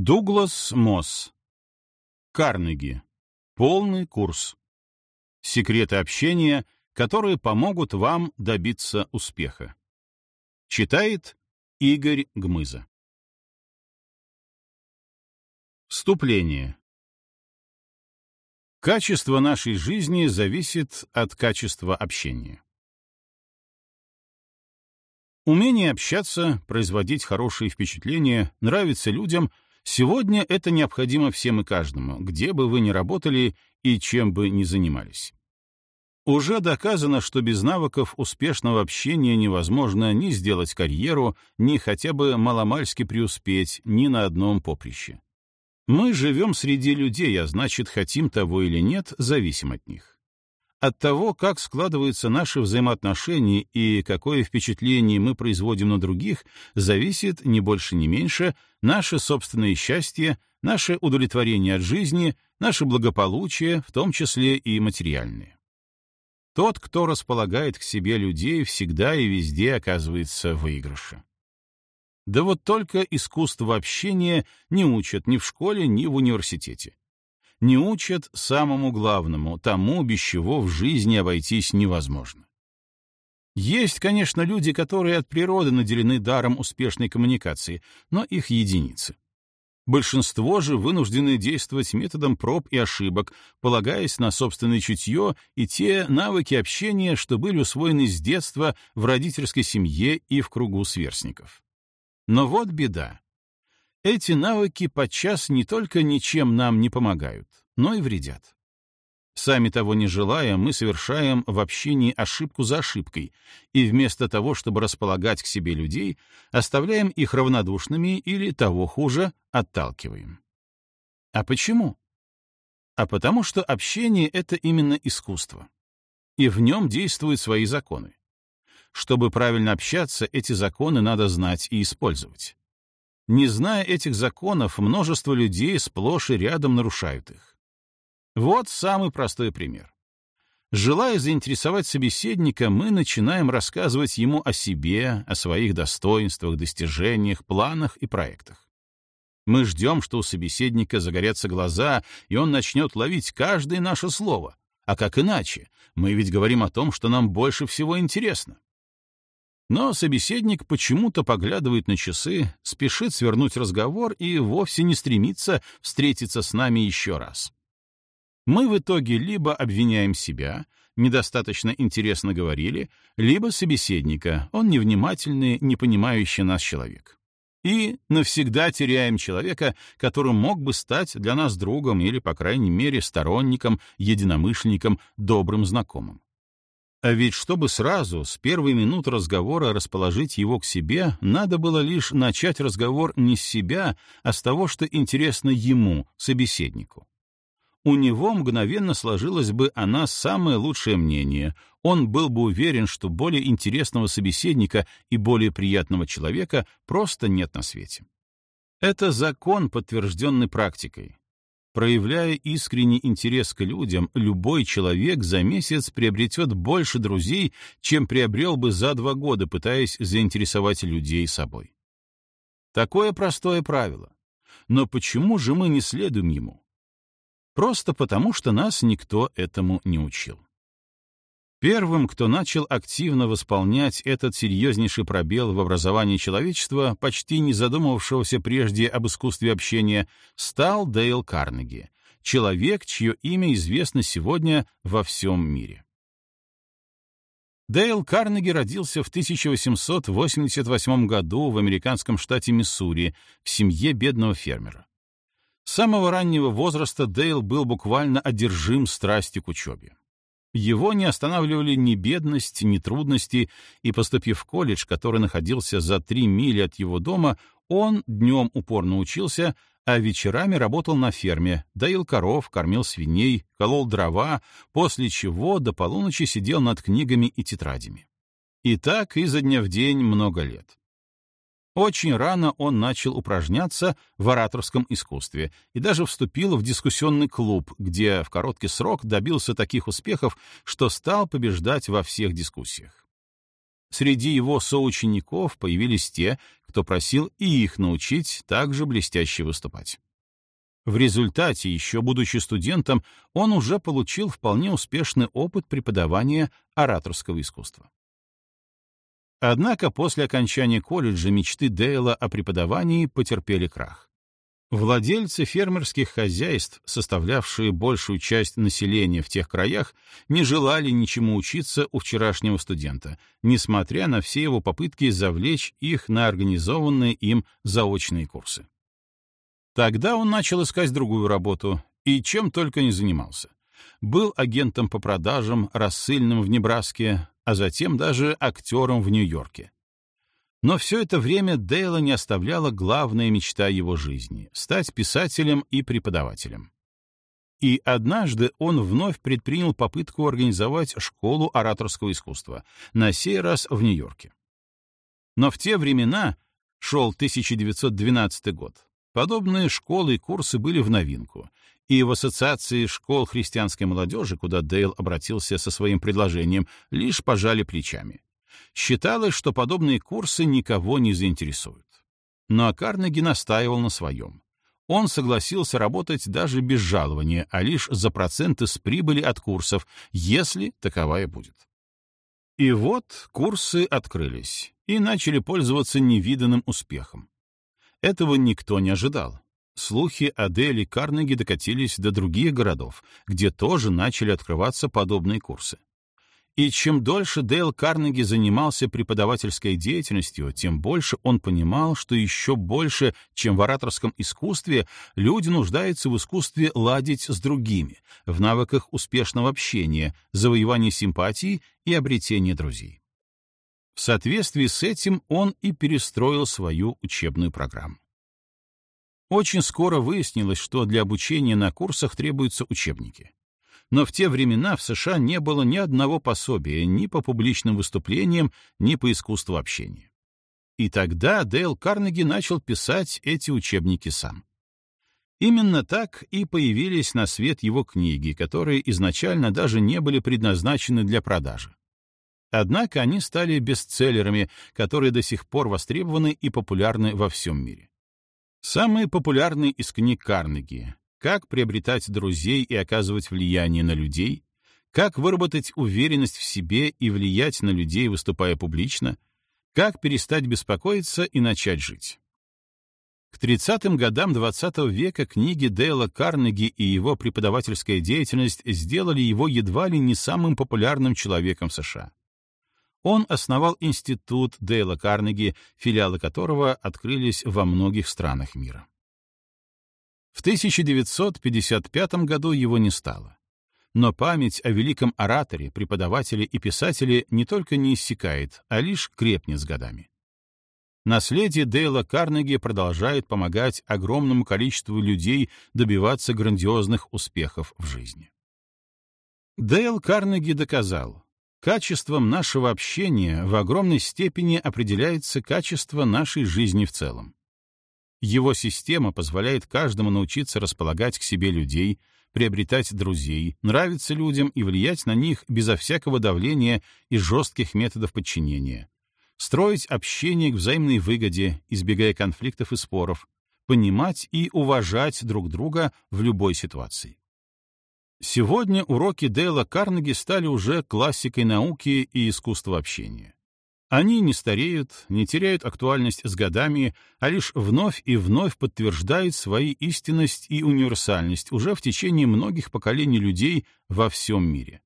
Дуглас Мосс. Карнеги. Полный курс. Секреты общения, которые помогут вам добиться успеха. Читает Игорь Гмыза. Вступление. Качество нашей жизни зависит от качества общения. Умение общаться, производить хорошие впечатления, нравиться людям — Сегодня это необходимо всем и каждому, где бы вы ни работали и чем бы ни занимались. Уже доказано, что без навыков успешного общения невозможно ни сделать карьеру, ни хотя бы маломальски преуспеть ни на одном поприще. Мы живем среди людей, а значит, хотим того или нет, зависим от них. От того, как складываются наши взаимоотношения и какое впечатление мы производим на других, зависит не больше, не меньше наше собственное счастье, наше удовлетворение от жизни, наше благополучие, в том числе и материальное. Тот, кто располагает к себе людей, всегда и везде оказывается в выигрыше. Да вот только искусство общения не учат ни в школе, ни в университете не учат самому главному, тому, без чего в жизни обойтись невозможно. Есть, конечно, люди, которые от природы наделены даром успешной коммуникации, но их единицы. Большинство же вынуждены действовать методом проб и ошибок, полагаясь на собственное чутье и те навыки общения, что были усвоены с детства в родительской семье и в кругу сверстников. Но вот беда. Эти навыки подчас не только ничем нам не помогают, но и вредят. Сами того не желая, мы совершаем в общении ошибку за ошибкой, и вместо того, чтобы располагать к себе людей, оставляем их равнодушными или, того хуже, отталкиваем. А почему? А потому что общение — это именно искусство. И в нем действуют свои законы. Чтобы правильно общаться, эти законы надо знать и использовать. Не зная этих законов, множество людей сплошь и рядом нарушают их. Вот самый простой пример. Желая заинтересовать собеседника, мы начинаем рассказывать ему о себе, о своих достоинствах, достижениях, планах и проектах. Мы ждем, что у собеседника загорятся глаза, и он начнет ловить каждое наше слово. А как иначе? Мы ведь говорим о том, что нам больше всего интересно. Но собеседник почему-то поглядывает на часы, спешит свернуть разговор и вовсе не стремится встретиться с нами еще раз. Мы в итоге либо обвиняем себя, недостаточно интересно говорили, либо собеседника, он невнимательный, не понимающий нас человек. И навсегда теряем человека, которым мог бы стать для нас другом или, по крайней мере, сторонником, единомышленником, добрым знакомым. А ведь чтобы сразу, с первой минуты разговора, расположить его к себе, надо было лишь начать разговор не с себя, а с того, что интересно ему, собеседнику. У него мгновенно сложилось бы о нас самое лучшее мнение, он был бы уверен, что более интересного собеседника и более приятного человека просто нет на свете. Это закон, подтвержденный практикой. Проявляя искренний интерес к людям, любой человек за месяц приобретет больше друзей, чем приобрел бы за два года, пытаясь заинтересовать людей собой. Такое простое правило. Но почему же мы не следуем ему? Просто потому, что нас никто этому не учил. Первым, кто начал активно восполнять этот серьезнейший пробел в образовании человечества, почти не задумывавшегося прежде об искусстве общения, стал Дейл Карнеги, человек, чье имя известно сегодня во всем мире. Дейл Карнеги родился в 1888 году в американском штате Миссури в семье бедного фермера. С самого раннего возраста Дейл был буквально одержим страстью к учебе. Его не останавливали ни бедность, ни трудности, и, поступив в колледж, который находился за три мили от его дома, он днем упорно учился, а вечерами работал на ферме, доил коров, кормил свиней, колол дрова, после чего до полуночи сидел над книгами и тетрадями. И так изо дня в день много лет. Очень рано он начал упражняться в ораторском искусстве и даже вступил в дискуссионный клуб, где в короткий срок добился таких успехов, что стал побеждать во всех дискуссиях. Среди его соучеников появились те, кто просил и их научить также блестяще выступать. В результате, еще будучи студентом, он уже получил вполне успешный опыт преподавания ораторского искусства. Однако после окончания колледжа мечты Дейла о преподавании потерпели крах. Владельцы фермерских хозяйств, составлявшие большую часть населения в тех краях, не желали ничему учиться у вчерашнего студента, несмотря на все его попытки завлечь их на организованные им заочные курсы. Тогда он начал искать другую работу, и чем только не занимался. Был агентом по продажам, рассыльным в Небраске, а затем даже актером в Нью-Йорке. Но все это время Дейла не оставляла главная мечта его жизни — стать писателем и преподавателем. И однажды он вновь предпринял попытку организовать школу ораторского искусства, на сей раз в Нью-Йорке. Но в те времена, шел 1912 год, Подобные школы и курсы были в новинку, и в Ассоциации школ христианской молодежи, куда Дейл обратился со своим предложением, лишь пожали плечами. Считалось, что подобные курсы никого не заинтересуют. Но Карнеги настаивал на своем. Он согласился работать даже без жалования, а лишь за проценты с прибыли от курсов, если таковая будет. И вот курсы открылись и начали пользоваться невиданным успехом. Этого никто не ожидал. Слухи о Дели Карнеги докатились до других городов, где тоже начали открываться подобные курсы. И чем дольше Дейл Карнеги занимался преподавательской деятельностью, тем больше он понимал, что еще больше, чем в ораторском искусстве, люди нуждаются в искусстве ладить с другими, в навыках успешного общения, завоевания симпатии и обретения друзей. В соответствии с этим он и перестроил свою учебную программу. Очень скоро выяснилось, что для обучения на курсах требуются учебники. Но в те времена в США не было ни одного пособия ни по публичным выступлениям, ни по искусству общения. И тогда Дейл Карнеги начал писать эти учебники сам. Именно так и появились на свет его книги, которые изначально даже не были предназначены для продажи. Однако они стали бестселлерами, которые до сих пор востребованы и популярны во всем мире. Самые популярные из книг Карнеги «Как приобретать друзей и оказывать влияние на людей», «Как выработать уверенность в себе и влиять на людей, выступая публично», «Как перестать беспокоиться и начать жить». К 30-м годам XX -го века книги Дейла Карнеги и его преподавательская деятельность сделали его едва ли не самым популярным человеком в США. Он основал институт Дейла Карнеги, филиалы которого открылись во многих странах мира. В 1955 году его не стало. Но память о великом ораторе, преподавателе и писателе не только не иссякает, а лишь крепнет с годами. Наследие Дейла Карнеги продолжает помогать огромному количеству людей добиваться грандиозных успехов в жизни. Дейл Карнеги доказал, Качеством нашего общения в огромной степени определяется качество нашей жизни в целом. Его система позволяет каждому научиться располагать к себе людей, приобретать друзей, нравиться людям и влиять на них безо всякого давления и жестких методов подчинения, строить общение к взаимной выгоде, избегая конфликтов и споров, понимать и уважать друг друга в любой ситуации. Сегодня уроки Дейла Карнеги стали уже классикой науки и искусства общения. Они не стареют, не теряют актуальность с годами, а лишь вновь и вновь подтверждают свои истинность и универсальность уже в течение многих поколений людей во всем мире.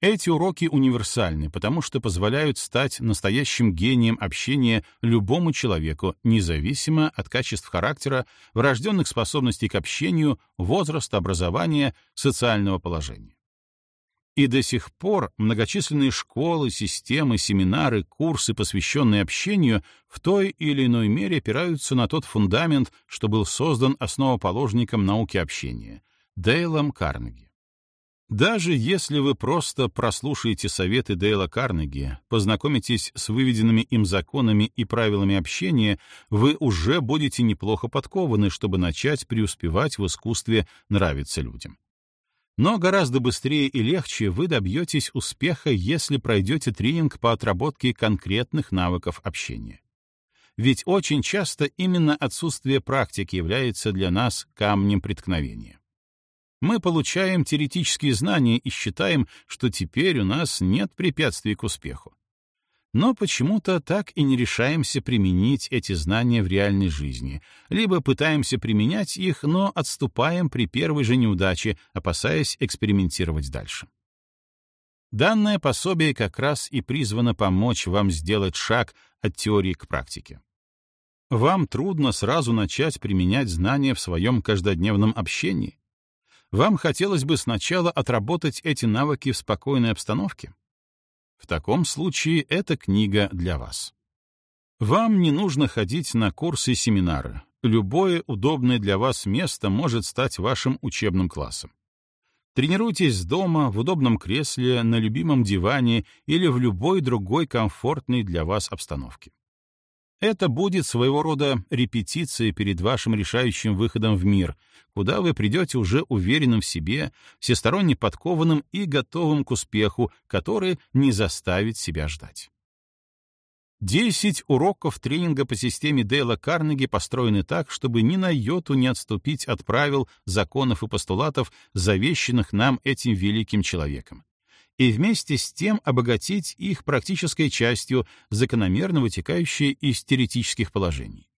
Эти уроки универсальны, потому что позволяют стать настоящим гением общения любому человеку, независимо от качеств характера, врожденных способностей к общению, возраста, образования, социального положения. И до сих пор многочисленные школы, системы, семинары, курсы, посвященные общению, в той или иной мере опираются на тот фундамент, что был создан основоположником науки общения — Дейлом Карнеги. Даже если вы просто прослушаете советы Дейла Карнеги, познакомитесь с выведенными им законами и правилами общения, вы уже будете неплохо подкованы, чтобы начать преуспевать в искусстве нравиться людям. Но гораздо быстрее и легче вы добьетесь успеха, если пройдете тренинг по отработке конкретных навыков общения. Ведь очень часто именно отсутствие практики является для нас камнем преткновения. Мы получаем теоретические знания и считаем, что теперь у нас нет препятствий к успеху. Но почему-то так и не решаемся применить эти знания в реальной жизни, либо пытаемся применять их, но отступаем при первой же неудаче, опасаясь экспериментировать дальше. Данное пособие как раз и призвано помочь вам сделать шаг от теории к практике. Вам трудно сразу начать применять знания в своем каждодневном общении? Вам хотелось бы сначала отработать эти навыки в спокойной обстановке? В таком случае эта книга для вас. Вам не нужно ходить на курсы и семинары. Любое удобное для вас место может стать вашим учебным классом. Тренируйтесь дома, в удобном кресле, на любимом диване или в любой другой комфортной для вас обстановке. Это будет своего рода репетиция перед вашим решающим выходом в мир, куда вы придете уже уверенным в себе, всесторонне подкованным и готовым к успеху, который не заставит себя ждать. Десять уроков тренинга по системе Дейла Карнеги построены так, чтобы ни на йоту не отступить от правил, законов и постулатов, завещанных нам этим великим человеком, и вместе с тем обогатить их практической частью, закономерно вытекающей из теоретических положений.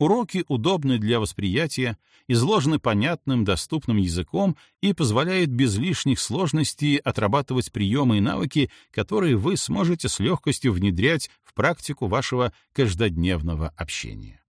Уроки удобны для восприятия, изложены понятным, доступным языком и позволяют без лишних сложностей отрабатывать приемы и навыки, которые вы сможете с легкостью внедрять в практику вашего каждодневного общения.